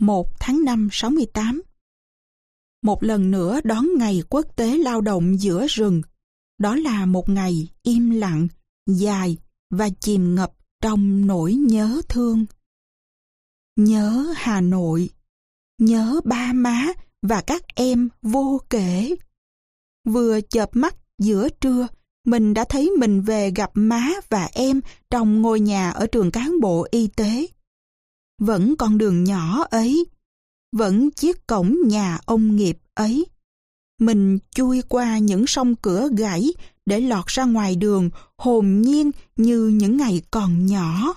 1 tháng 5 68 Một lần nữa đón ngày quốc tế lao động giữa rừng. Đó là một ngày im lặng, dài và chìm ngập trong nỗi nhớ thương. Nhớ Hà Nội, nhớ ba má và các em vô kể. Vừa chợp mắt giữa trưa, mình đã thấy mình về gặp má và em trong ngôi nhà ở trường cán bộ y tế. Vẫn con đường nhỏ ấy, vẫn chiếc cổng nhà ông nghiệp ấy. Mình chui qua những sông cửa gãy để lọt ra ngoài đường hồn nhiên như những ngày còn nhỏ.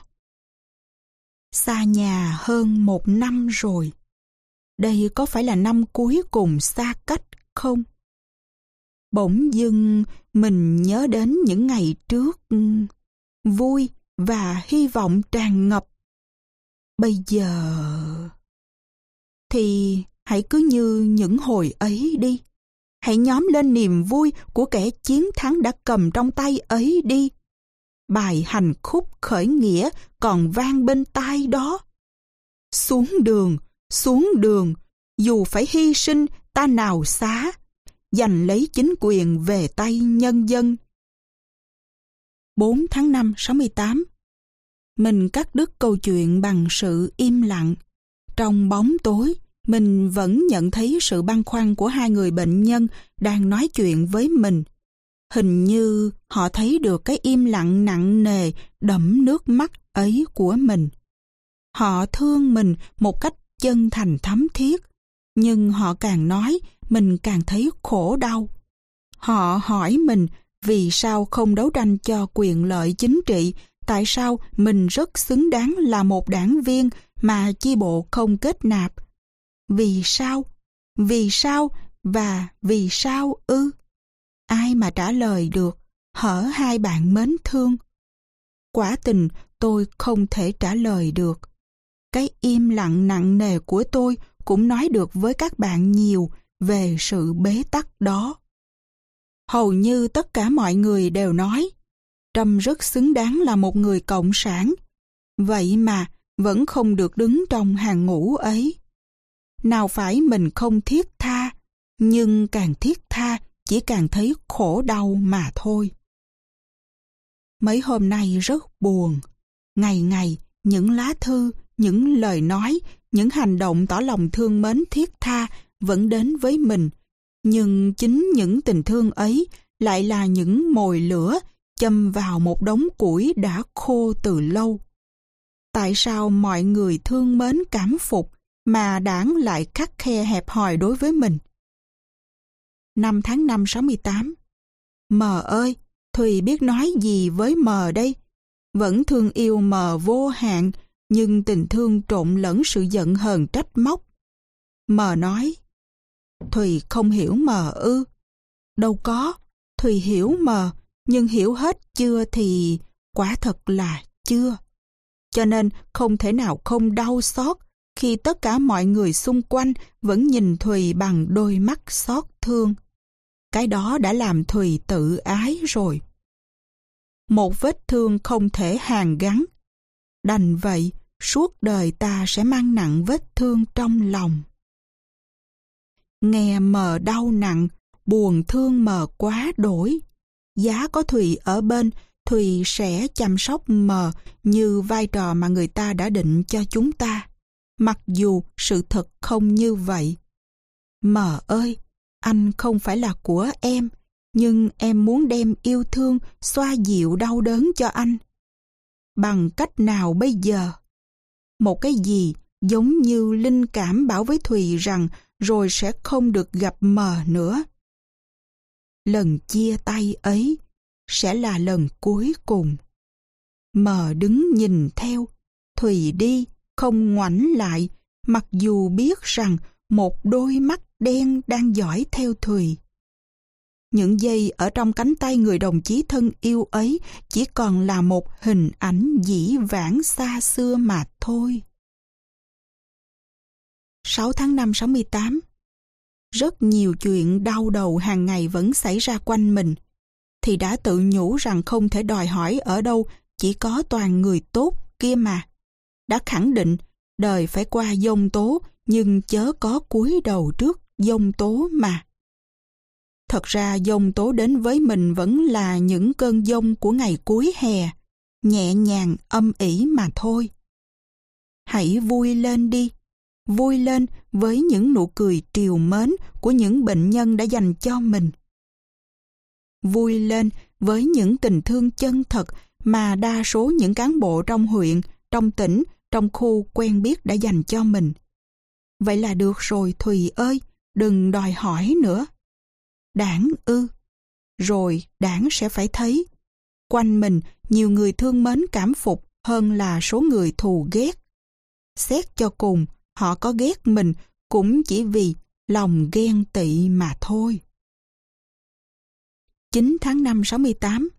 Xa nhà hơn một năm rồi. Đây có phải là năm cuối cùng xa cách không? Bỗng dưng mình nhớ đến những ngày trước vui và hy vọng tràn ngập. Bây giờ thì hãy cứ như những hồi ấy đi. Hãy nhóm lên niềm vui của kẻ chiến thắng đã cầm trong tay ấy đi. Bài hành khúc khởi nghĩa còn vang bên tai đó. Xuống đường, xuống đường, dù phải hy sinh ta nào xá, giành lấy chính quyền về tay nhân dân. 4 tháng 5 68 mình cắt đứt câu chuyện bằng sự im lặng. Trong bóng tối, mình vẫn nhận thấy sự băn khoăn của hai người bệnh nhân đang nói chuyện với mình. Hình như họ thấy được cái im lặng nặng nề đẫm nước mắt ấy của mình. Họ thương mình một cách chân thành thấm thiết, nhưng họ càng nói mình càng thấy khổ đau. Họ hỏi mình vì sao không đấu tranh cho quyền lợi chính trị, tại sao mình rất xứng đáng là một đảng viên mà chi bộ không kết nạp. Vì sao? Vì sao? Và vì sao ư? Ai mà trả lời được, hở hai bạn mến thương. Quả tình tôi không thể trả lời được. Cái im lặng nặng nề của tôi cũng nói được với các bạn nhiều về sự bế tắc đó. Hầu như tất cả mọi người đều nói Trâm rất xứng đáng là một người cộng sản. Vậy mà vẫn không được đứng trong hàng ngũ ấy. Nào phải mình không thiết tha, nhưng càng thiết tha chỉ càng thấy khổ đau mà thôi. Mấy hôm nay rất buồn. Ngày ngày, những lá thư, những lời nói, những hành động tỏ lòng thương mến thiết tha vẫn đến với mình. Nhưng chính những tình thương ấy lại là những mồi lửa châm vào một đống củi đã khô từ lâu. Tại sao mọi người thương mến cảm phục mà đảng lại khắc khe hẹp hòi đối với mình? Năm tháng 5 68 Mờ ơi, Thùy biết nói gì với mờ đây? Vẫn thương yêu mờ vô hạn, nhưng tình thương trộn lẫn sự giận hờn trách móc. Mờ nói, Thùy không hiểu mờ ư. Đâu có, Thùy hiểu mờ, nhưng hiểu hết chưa thì quả thật là chưa. Cho nên không thể nào không đau xót khi tất cả mọi người xung quanh vẫn nhìn Thùy bằng đôi mắt xót thương. Cái đó đã làm Thùy tự ái rồi. Một vết thương không thể hàn gắn. Đành vậy, suốt đời ta sẽ mang nặng vết thương trong lòng. Nghe mờ đau nặng, buồn thương mờ quá đổi. Giá có Thùy ở bên, Thùy sẽ chăm sóc mờ như vai trò mà người ta đã định cho chúng ta. Mặc dù sự thật không như vậy. Mờ ơi, anh không phải là của em, nhưng em muốn đem yêu thương xoa dịu đau đớn cho anh. Bằng cách nào bây giờ? Một cái gì giống như linh cảm bảo với Thùy rằng rồi sẽ không được gặp mờ nữa. Lần chia tay ấy sẽ là lần cuối cùng. Mờ đứng nhìn theo, Thùy đi, không ngoảnh lại, mặc dù biết rằng một đôi mắt đen đang dõi theo Thùy. Những dây ở trong cánh tay người đồng chí thân yêu ấy chỉ còn là một hình ảnh dĩ vãng xa xưa mà thôi. 6 tháng 5 68 rất nhiều chuyện đau đầu hàng ngày vẫn xảy ra quanh mình. Thì đã tự nhủ rằng không thể đòi hỏi ở đâu chỉ có toàn người tốt kia mà. Đã khẳng định đời phải qua dông tố nhưng chớ có cúi đầu trước dông tố mà. Thật ra dông tố đến với mình vẫn là những cơn dông của ngày cuối hè, nhẹ nhàng âm ỉ mà thôi. Hãy vui lên đi, vui lên với những nụ cười triều mến của những bệnh nhân đã dành cho mình. Vui lên với những tình thương chân thật mà đa số những cán bộ trong huyện, trong tỉnh, trong khu quen biết đã dành cho mình. Vậy là được rồi Thùy ơi, đừng đòi hỏi nữa. Đảng ư, rồi đảng sẽ phải thấy. Quanh mình nhiều người thương mến cảm phục hơn là số người thù ghét. Xét cho cùng, họ có ghét mình cũng chỉ vì lòng ghen tị mà thôi. 9 tháng 5 68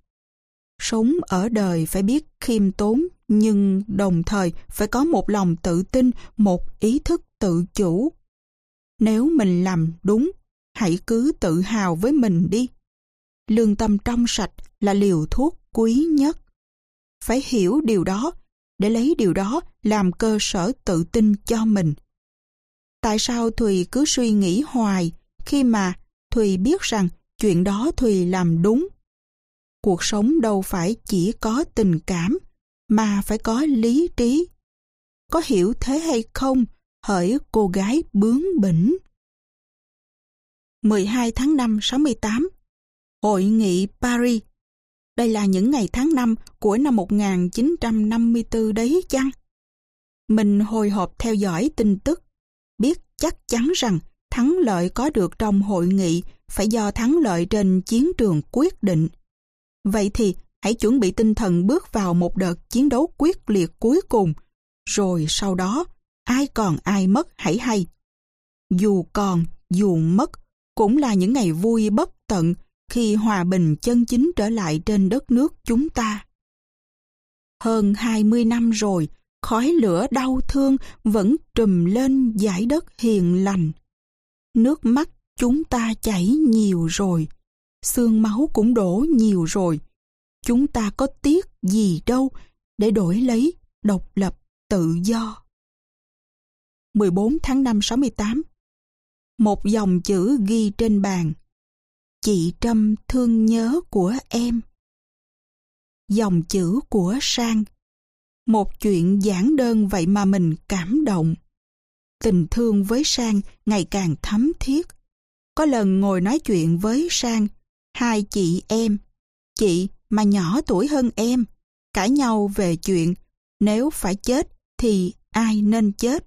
Sống ở đời phải biết khiêm tốn, nhưng đồng thời phải có một lòng tự tin, một ý thức tự chủ. Nếu mình làm đúng, hãy cứ tự hào với mình đi. Lương tâm trong sạch là liều thuốc quý nhất. Phải hiểu điều đó, để lấy điều đó làm cơ sở tự tin cho mình. Tại sao Thùy cứ suy nghĩ hoài khi mà Thùy biết rằng chuyện đó Thùy làm đúng? Cuộc sống đâu phải chỉ có tình cảm, mà phải có lý trí. Có hiểu thế hay không, hỡi cô gái bướng bỉnh. 12 tháng 5 68 Hội nghị Paris đây là những ngày tháng 5 của năm 1954 đấy chăng? Mình hồi hộp theo dõi tin tức, biết chắc chắn rằng thắng lợi có được trong hội nghị phải do thắng lợi trên chiến trường quyết định. Vậy thì hãy chuẩn bị tinh thần bước vào một đợt chiến đấu quyết liệt cuối cùng, rồi sau đó ai còn ai mất hãy hay. Dù còn, dù mất, cũng là những ngày vui bất tận khi hòa bình chân chính trở lại trên đất nước chúng ta. Hơn 20 năm rồi, khói lửa đau thương vẫn trùm lên giải đất hiền lành. Nước mắt chúng ta chảy nhiều rồi, xương máu cũng đổ nhiều rồi. Chúng ta có tiếc gì đâu để đổi lấy độc lập tự do. 14 tháng 5 68 Một dòng chữ ghi trên bàn Chị Trâm thương nhớ của em. Dòng chữ của Sang. Một chuyện giản đơn vậy mà mình cảm động. Tình thương với Sang ngày càng thấm thiết. Có lần ngồi nói chuyện với Sang, Hai chị em, Chị mà nhỏ tuổi hơn em, Cãi nhau về chuyện Nếu phải chết thì ai nên chết.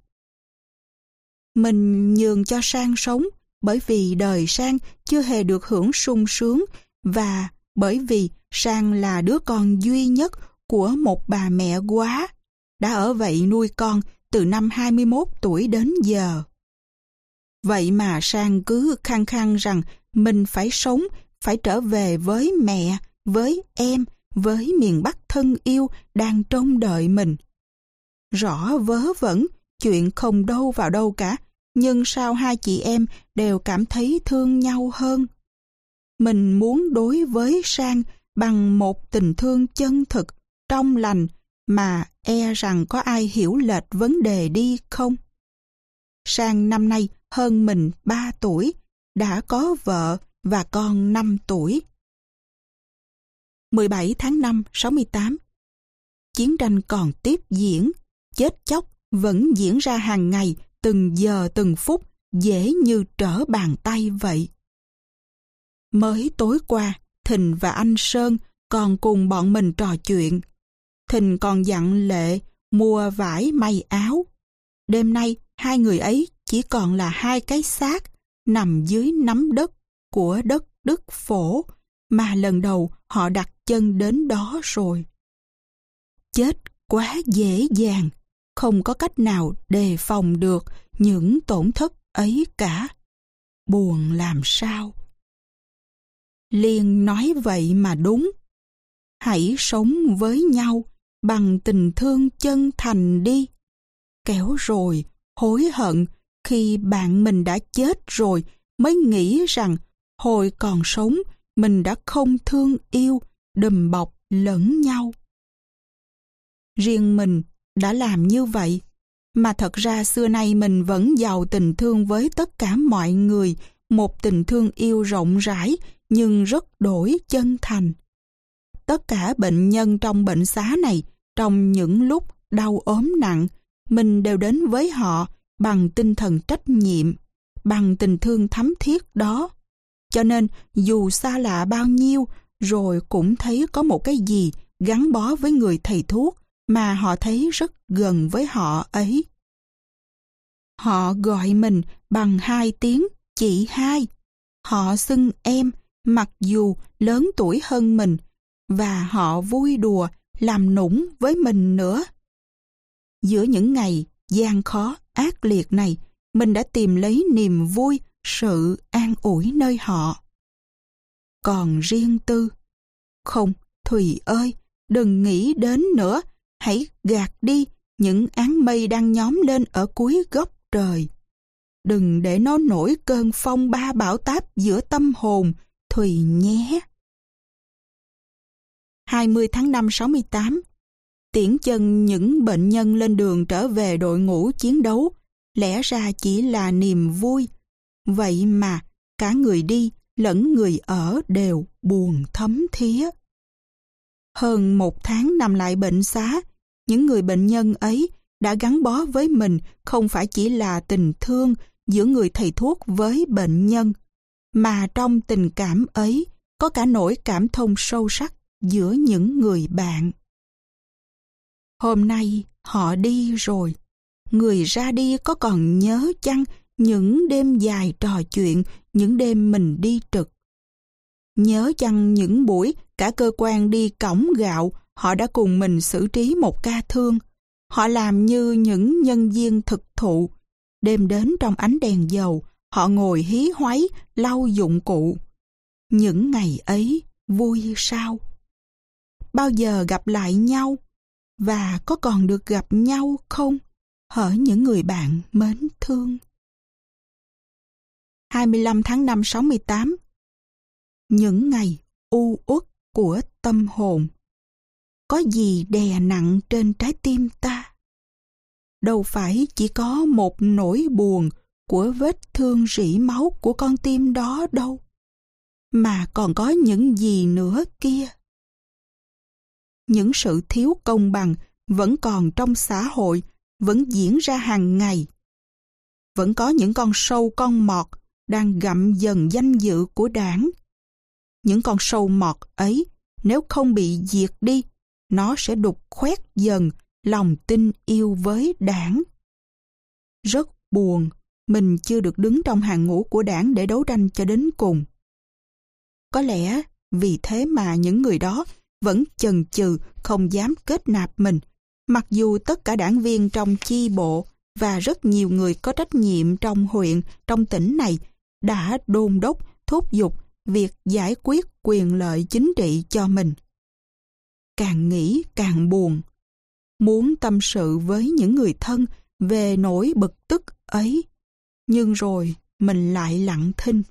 Mình nhường cho sang sống bởi vì đời sang chưa hề được hưởng sung sướng và bởi vì sang là đứa con duy nhất của một bà mẹ quá đã ở vậy nuôi con từ năm 21 tuổi đến giờ. Vậy mà sang cứ khăng khăng rằng mình phải sống, phải trở về với mẹ, với em, với miền Bắc thân yêu đang trông đợi mình. Rõ vớ vẩn, chuyện không đâu vào đâu cả, nhưng sao hai chị em đều cảm thấy thương nhau hơn? Mình muốn đối với Sang bằng một tình thương chân thực, trong lành mà e rằng có ai hiểu lệch vấn đề đi không? Sang năm nay hơn mình 3 tuổi, đã có vợ và con 5 tuổi. 17 tháng 5, 68 Chiến tranh còn tiếp diễn, chết chóc vẫn diễn ra hàng ngày từng giờ từng phút dễ như trở bàn tay vậy. Mới tối qua, Thình và anh Sơn còn cùng bọn mình trò chuyện. Thình còn dặn Lệ mua vải may áo. Đêm nay, hai người ấy chỉ còn là hai cái xác nằm dưới nắm đất của đất Đức Phổ mà lần đầu họ đặt chân đến đó rồi. Chết quá dễ dàng không có cách nào đề phòng được những tổn thất ấy cả. Buồn làm sao? Liên nói vậy mà đúng. Hãy sống với nhau bằng tình thương chân thành đi. Kéo rồi, hối hận khi bạn mình đã chết rồi mới nghĩ rằng hồi còn sống mình đã không thương yêu, đùm bọc lẫn nhau. Riêng mình đã làm như vậy, mà thật ra xưa nay mình vẫn giàu tình thương với tất cả mọi người, một tình thương yêu rộng rãi nhưng rất đổi chân thành. Tất cả bệnh nhân trong bệnh xá này, trong những lúc đau ốm nặng, mình đều đến với họ bằng tinh thần trách nhiệm, bằng tình thương thắm thiết đó. Cho nên dù xa lạ bao nhiêu, rồi cũng thấy có một cái gì gắn bó với người thầy thuốc mà họ thấy rất gần với họ ấy. Họ gọi mình bằng hai tiếng chị hai. Họ xưng em mặc dù lớn tuổi hơn mình và họ vui đùa làm nũng với mình nữa. Giữa những ngày gian khó ác liệt này, mình đã tìm lấy niềm vui, sự an ủi nơi họ. Còn riêng tư, không, Thùy ơi, đừng nghĩ đến nữa, hãy gạt đi những áng mây đang nhóm lên ở cuối góc trời. Đừng để nó nổi cơn phong ba bão táp giữa tâm hồn, Thùy nhé. 20 tháng 5 68 Tiễn chân những bệnh nhân lên đường trở về đội ngũ chiến đấu, lẽ ra chỉ là niềm vui. Vậy mà, cả người đi lẫn người ở đều buồn thấm thía. Hơn một tháng nằm lại bệnh xá, những người bệnh nhân ấy đã gắn bó với mình không phải chỉ là tình thương giữa người thầy thuốc với bệnh nhân, mà trong tình cảm ấy có cả nỗi cảm thông sâu sắc giữa những người bạn. Hôm nay họ đi rồi, người ra đi có còn nhớ chăng những đêm dài trò chuyện, những đêm mình đi trực. Nhớ chăng những buổi cả cơ quan đi cổng gạo, họ đã cùng mình xử trí một ca thương. Họ làm như những nhân viên thực thụ. Đêm đến trong ánh đèn dầu, họ ngồi hí hoáy, lau dụng cụ. Những ngày ấy vui sao? Bao giờ gặp lại nhau? Và có còn được gặp nhau không? Hỡi những người bạn mến thương. 25 tháng 5 68 Những ngày u uất của tâm hồn Có gì đè nặng trên trái tim ta? Đâu phải chỉ có một nỗi buồn của vết thương rỉ máu của con tim đó đâu, mà còn có những gì nữa kia. Những sự thiếu công bằng vẫn còn trong xã hội, vẫn diễn ra hàng ngày. Vẫn có những con sâu con mọt đang gặm dần danh dự của đảng. Những con sâu mọt ấy, nếu không bị diệt đi, nó sẽ đục khoét dần lòng tin yêu với đảng. Rất buồn, mình chưa được đứng trong hàng ngũ của đảng để đấu tranh cho đến cùng. Có lẽ vì thế mà những người đó vẫn chần chừ không dám kết nạp mình, mặc dù tất cả đảng viên trong chi bộ và rất nhiều người có trách nhiệm trong huyện, trong tỉnh này đã đôn đốc, thúc giục việc giải quyết quyền lợi chính trị cho mình. Càng nghĩ càng buồn. Muốn tâm sự với những người thân về nỗi bực tức ấy, nhưng rồi mình lại lặng thinh.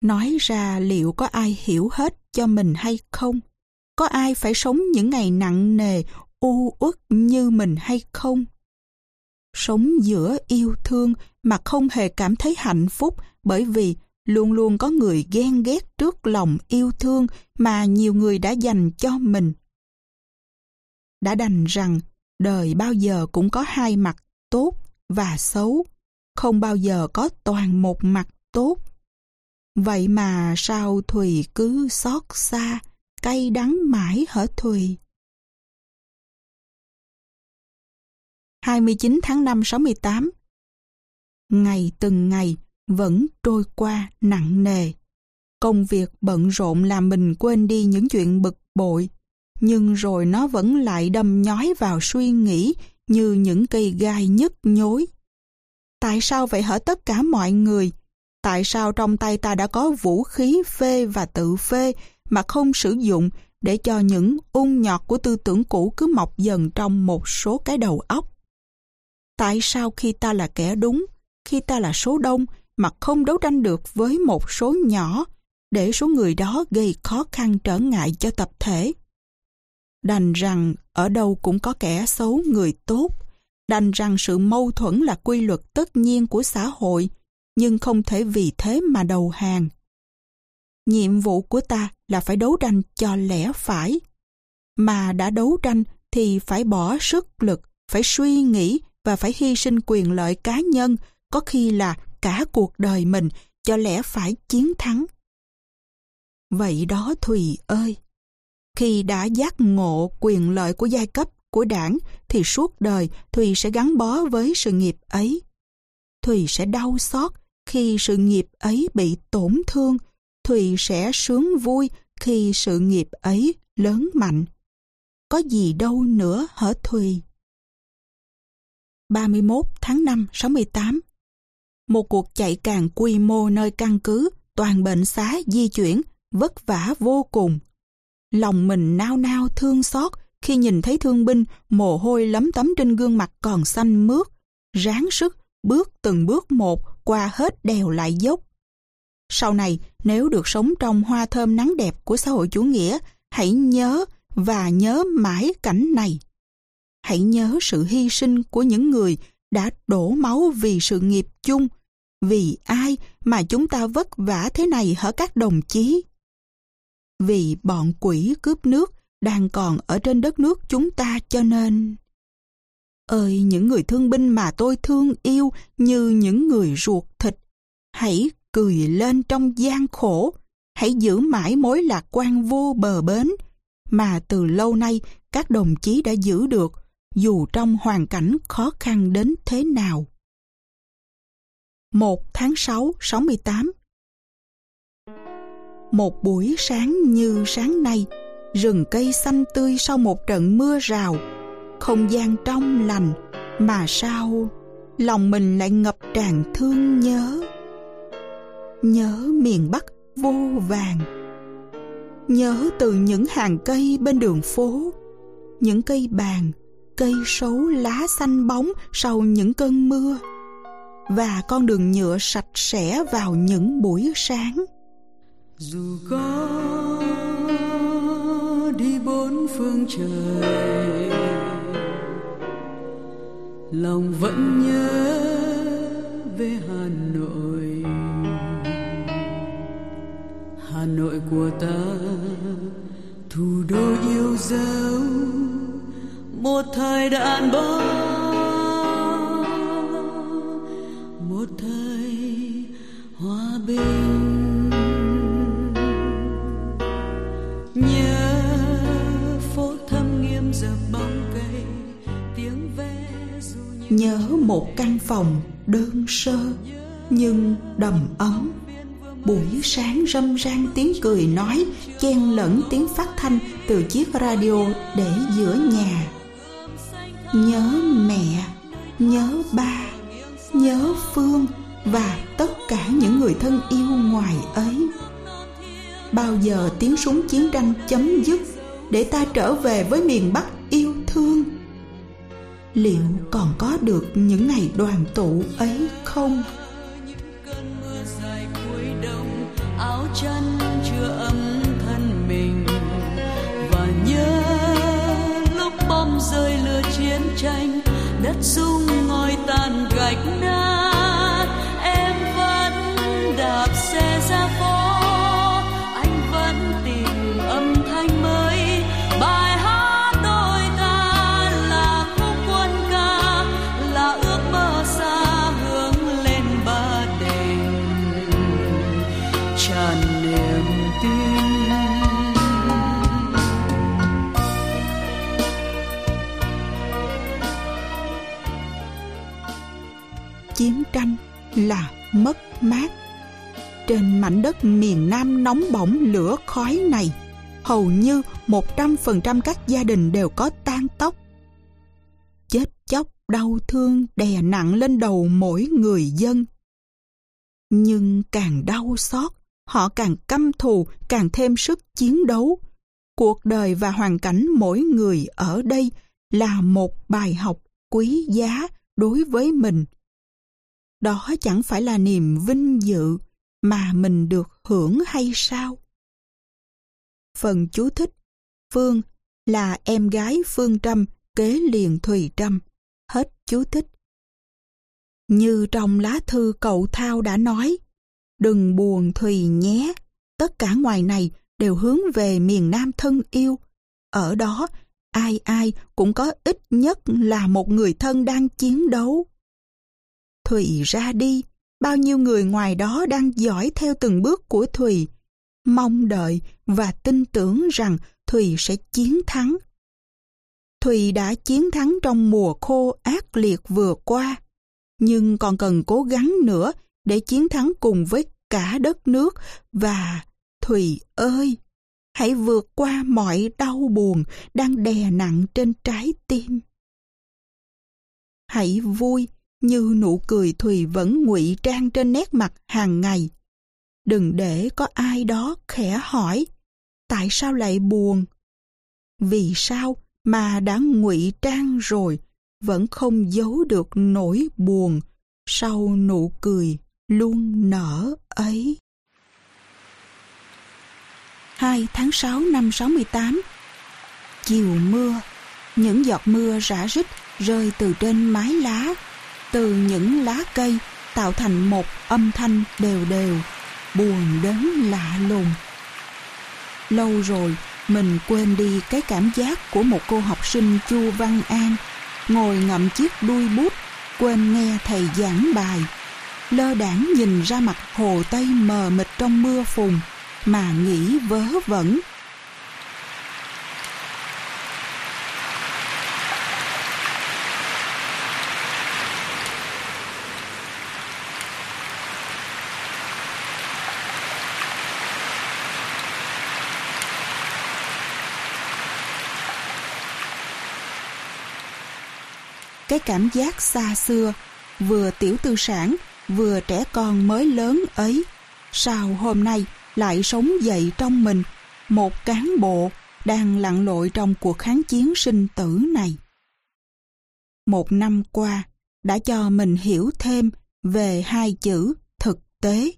Nói ra liệu có ai hiểu hết cho mình hay không? Có ai phải sống những ngày nặng nề, u uất như mình hay không? Sống giữa yêu thương mà không hề cảm thấy hạnh phúc bởi vì luôn luôn có người ghen ghét trước lòng yêu thương mà nhiều người đã dành cho mình. Đã đành rằng đời bao giờ cũng có hai mặt tốt và xấu, không bao giờ có toàn một mặt tốt. Vậy mà sao Thùy cứ xót xa, cay đắng mãi hở Thùy? 29 tháng 5 68 Ngày từng ngày vẫn trôi qua nặng nề. Công việc bận rộn làm mình quên đi những chuyện bực bội, nhưng rồi nó vẫn lại đâm nhói vào suy nghĩ như những cây gai nhức nhối. Tại sao vậy hở tất cả mọi người? Tại sao trong tay ta đã có vũ khí phê và tự phê mà không sử dụng để cho những ung nhọt của tư tưởng cũ cứ mọc dần trong một số cái đầu óc? Tại sao khi ta là kẻ đúng, khi ta là số đông mà không đấu tranh được với một số nhỏ để số người đó gây khó khăn trở ngại cho tập thể? Đành rằng ở đâu cũng có kẻ xấu người tốt, đành rằng sự mâu thuẫn là quy luật tất nhiên của xã hội, nhưng không thể vì thế mà đầu hàng. Nhiệm vụ của ta là phải đấu tranh cho lẽ phải. Mà đã đấu tranh thì phải bỏ sức lực, phải suy nghĩ và phải hy sinh quyền lợi cá nhân, có khi là cả cuộc đời mình cho lẽ phải chiến thắng. Vậy đó Thùy ơi! Khi đã giác ngộ quyền lợi của giai cấp, của đảng, thì suốt đời Thùy sẽ gắn bó với sự nghiệp ấy. Thùy sẽ đau xót khi sự nghiệp ấy bị tổn thương. Thùy sẽ sướng vui khi sự nghiệp ấy lớn mạnh. Có gì đâu nữa hở Thùy? 31 tháng 5 68 một cuộc chạy càng quy mô nơi căn cứ, toàn bệnh xá di chuyển, vất vả vô cùng. Lòng mình nao nao thương xót khi nhìn thấy thương binh mồ hôi lấm tấm trên gương mặt còn xanh mướt, ráng sức bước từng bước một qua hết đèo lại dốc. Sau này, nếu được sống trong hoa thơm nắng đẹp của xã hội chủ nghĩa, hãy nhớ và nhớ mãi cảnh này. Hãy nhớ sự hy sinh của những người đã đổ máu vì sự nghiệp chung, vì ai mà chúng ta vất vả thế này hả các đồng chí? Vì bọn quỷ cướp nước đang còn ở trên đất nước chúng ta cho nên... Ơi những người thương binh mà tôi thương yêu như những người ruột thịt, hãy cười lên trong gian khổ, hãy giữ mãi mối lạc quan vô bờ bến mà từ lâu nay các đồng chí đã giữ được dù trong hoàn cảnh khó khăn đến thế nào. 1 tháng 6, 68 Một buổi sáng như sáng nay, rừng cây xanh tươi sau một trận mưa rào, không gian trong lành, mà sao lòng mình lại ngập tràn thương nhớ. Nhớ miền Bắc vô vàng, nhớ từ những hàng cây bên đường phố, những cây bàn, cây sấu lá xanh bóng sau những cơn mưa, và con đường nhựa sạch sẽ vào những buổi sáng. Dù có đi bốn phương trời, lòng vẫn nhớ về hà nội hà nội của ta, thủ đô yêu dấu, một thời đàn bóng nhớ một căn phòng đơn sơ, nhưng đầm ấm. Buổi sáng râm ran tiếng cười nói, chen lẫn tiếng phát thanh từ chiếc radio để giữa nhà. Nhớ mẹ, nhớ ba, nhớ phương và tất cả những người thân yêu ngoài ấy. Bao giờ tiếng súng chiến tranh chấm dứt để ta trở về với miền bắc liệu còn có được những ngày đoàn tụ ấy không? Áo chăn chưa ấm thân mình. Và nhớ lúc bom rơi lửa chiến tranh, đất rung ngói tan gạch nát, em vẫn đạp xe ra phố. Đất miền Nam nóng bỏng lửa khói này, hầu như 100% các gia đình đều có tan tóc. Chết chóc đau thương đè nặng lên đầu mỗi người dân. Nhưng càng đau xót, họ càng căm thù, càng thêm sức chiến đấu. Cuộc đời và hoàn cảnh mỗi người ở đây là một bài học quý giá đối với mình đó chẳng phải là niềm vinh dự mà mình được hưởng hay sao? Phần chú thích Phương là em gái Phương Trâm kế liền Thùy Trâm. Hết chú thích. Như trong lá thư cậu Thao đã nói, đừng buồn Thùy nhé, tất cả ngoài này đều hướng về miền Nam thân yêu. Ở đó, ai ai cũng có ít nhất là một người thân đang chiến đấu. Thùy ra đi, bao nhiêu người ngoài đó đang dõi theo từng bước của Thùy, mong đợi và tin tưởng rằng Thùy sẽ chiến thắng. Thùy đã chiến thắng trong mùa khô ác liệt vừa qua, nhưng còn cần cố gắng nữa để chiến thắng cùng với cả đất nước và Thùy ơi, hãy vượt qua mọi đau buồn đang đè nặng trên trái tim. Hãy vui như nụ cười Thùy vẫn ngụy trang trên nét mặt hàng ngày. Đừng để có ai đó khẽ hỏi, tại sao lại buồn? Vì sao mà đã ngụy trang rồi vẫn không giấu được nỗi buồn sau nụ cười luôn nở ấy. 2 tháng 6 năm 68 Chiều mưa, những giọt mưa rã rít rơi từ trên mái lá, từ những lá cây tạo thành một âm thanh đều đều, buồn đến lạ lùng. Lâu rồi, mình quên đi cái cảm giác của một cô học sinh Chu Văn An, ngồi ngậm chiếc đuôi bút, quên nghe thầy giảng bài, lơ đãng nhìn ra mặt hồ Tây mờ mịt trong mưa phùn, mà nghĩ vớ vẩn. Cái cảm giác xa xưa, vừa tiểu tư sản, vừa trẻ con mới lớn ấy, sao hôm nay lại sống dậy trong mình một cán bộ đang lặn lội trong cuộc kháng chiến sinh tử này. Một năm qua đã cho mình hiểu thêm về hai chữ thực tế.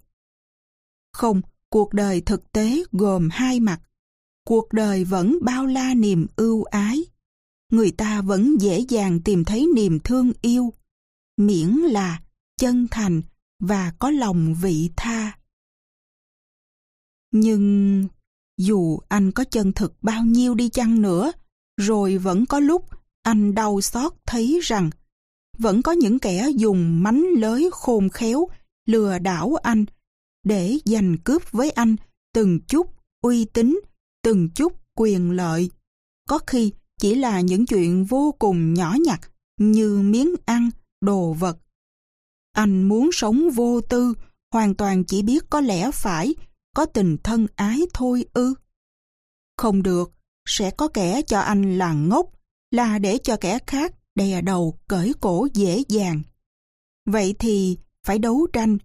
Không, cuộc đời thực tế gồm hai mặt. Cuộc đời vẫn bao la niềm ưu ái. Người ta vẫn dễ dàng tìm thấy niềm thương yêu, miễn là chân thành và có lòng vị tha. Nhưng dù anh có chân thực bao nhiêu đi chăng nữa, rồi vẫn có lúc anh đau xót thấy rằng vẫn có những kẻ dùng mánh lới khôn khéo lừa đảo anh để giành cướp với anh từng chút uy tín, từng chút quyền lợi. Có khi chỉ là những chuyện vô cùng nhỏ nhặt như miếng ăn, đồ vật. Anh muốn sống vô tư, hoàn toàn chỉ biết có lẽ phải có tình thân ái thôi ư. Không được, sẽ có kẻ cho anh là ngốc, là để cho kẻ khác đè đầu cởi cổ dễ dàng. Vậy thì phải đấu tranh,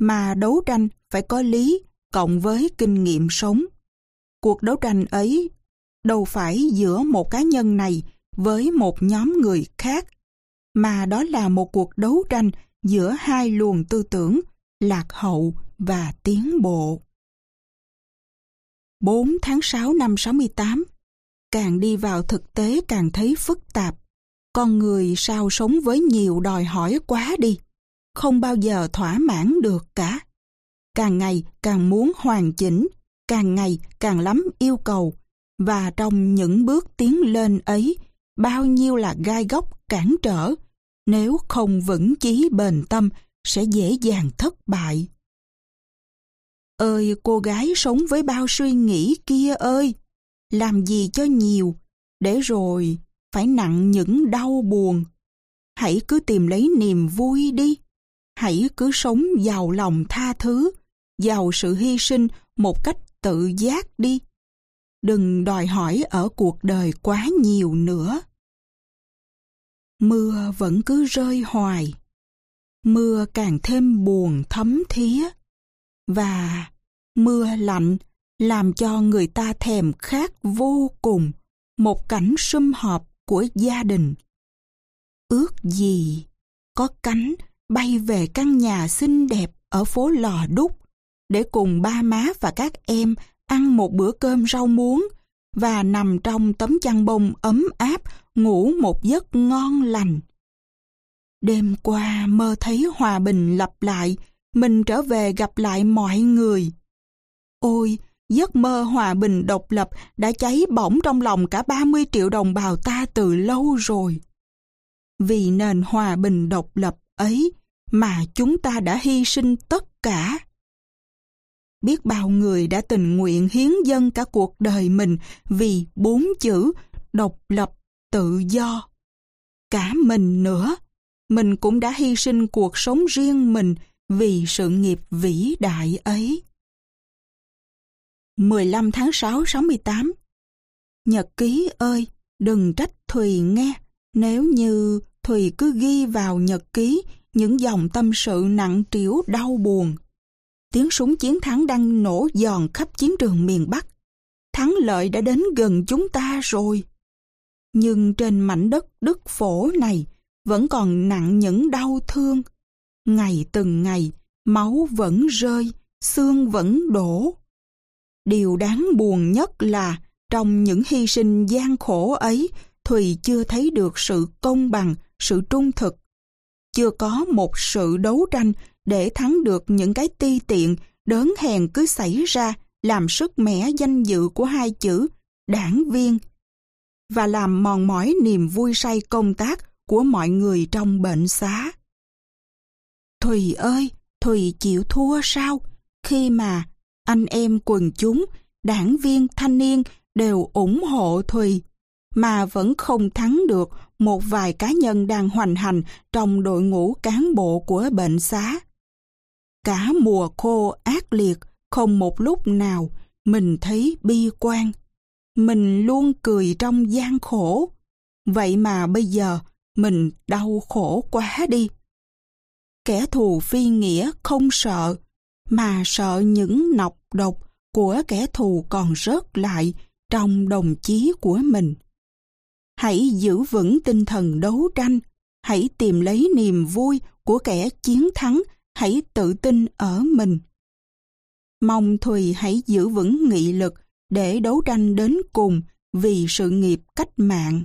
mà đấu tranh phải có lý cộng với kinh nghiệm sống. Cuộc đấu tranh ấy đâu phải giữa một cá nhân này với một nhóm người khác, mà đó là một cuộc đấu tranh giữa hai luồng tư tưởng lạc hậu và tiến bộ. 4 tháng 6 năm 68 Càng đi vào thực tế càng thấy phức tạp. Con người sao sống với nhiều đòi hỏi quá đi. Không bao giờ thỏa mãn được cả. Càng ngày càng muốn hoàn chỉnh, càng ngày càng lắm yêu cầu. Và trong những bước tiến lên ấy, bao nhiêu là gai góc cản trở. Nếu không vững chí bền tâm, sẽ dễ dàng thất bại. Ơi cô gái sống với bao suy nghĩ kia ơi, làm gì cho nhiều, để rồi phải nặng những đau buồn. Hãy cứ tìm lấy niềm vui đi, hãy cứ sống giàu lòng tha thứ, giàu sự hy sinh một cách tự giác đi. Đừng đòi hỏi ở cuộc đời quá nhiều nữa. Mưa vẫn cứ rơi hoài. Mưa càng thêm buồn thấm thía và mưa lạnh làm cho người ta thèm khát vô cùng một cảnh sum họp của gia đình. Ước gì có cánh bay về căn nhà xinh đẹp ở phố Lò Đúc để cùng ba má và các em ăn một bữa cơm rau muống và nằm trong tấm chăn bông ấm áp ngủ một giấc ngon lành. Đêm qua mơ thấy hòa bình lặp lại, mình trở về gặp lại mọi người. Ôi, giấc mơ hòa bình độc lập đã cháy bỏng trong lòng cả 30 triệu đồng bào ta từ lâu rồi. Vì nền hòa bình độc lập ấy mà chúng ta đã hy sinh tất cả. Biết bao người đã tình nguyện hiến dân cả cuộc đời mình vì bốn chữ độc lập, tự do. Cả mình nữa, mình cũng đã hy sinh cuộc sống riêng mình vì sự nghiệp vĩ đại ấy. 15 tháng 6 68 Nhật ký ơi, đừng trách Thùy nghe, nếu như Thùy cứ ghi vào nhật ký những dòng tâm sự nặng trĩu đau buồn. Tiếng súng chiến thắng đang nổ giòn khắp chiến trường miền Bắc. Thắng lợi đã đến gần chúng ta rồi. Nhưng trên mảnh đất Đức Phổ này vẫn còn nặng những đau thương. Ngày từng ngày, máu vẫn rơi, xương vẫn đổ. Điều đáng buồn nhất là trong những hy sinh gian khổ ấy, Thùy chưa thấy được sự công bằng, sự trung thực. Chưa có một sự đấu tranh để thắng được những cái ti tiện, đớn hèn cứ xảy ra làm sức mẻ danh dự của hai chữ đảng viên và làm mòn mỏi niềm vui say công tác của mọi người trong bệnh xá. Thùy ơi, Thùy chịu thua sao? Khi mà anh em quần chúng, đảng viên thanh niên đều ủng hộ Thùy, mà vẫn không thắng được một vài cá nhân đang hoành hành trong đội ngũ cán bộ của bệnh xá. Cả mùa khô ác liệt, không một lúc nào mình thấy bi quan. Mình luôn cười trong gian khổ. Vậy mà bây giờ mình đau khổ quá đi. Kẻ thù phi nghĩa không sợ, mà sợ những nọc độc của kẻ thù còn rớt lại trong đồng chí của mình. Hãy giữ vững tinh thần đấu tranh, hãy tìm lấy niềm vui của kẻ chiến thắng, hãy tự tin ở mình. Mong Thùy hãy giữ vững nghị lực để đấu tranh đến cùng vì sự nghiệp cách mạng.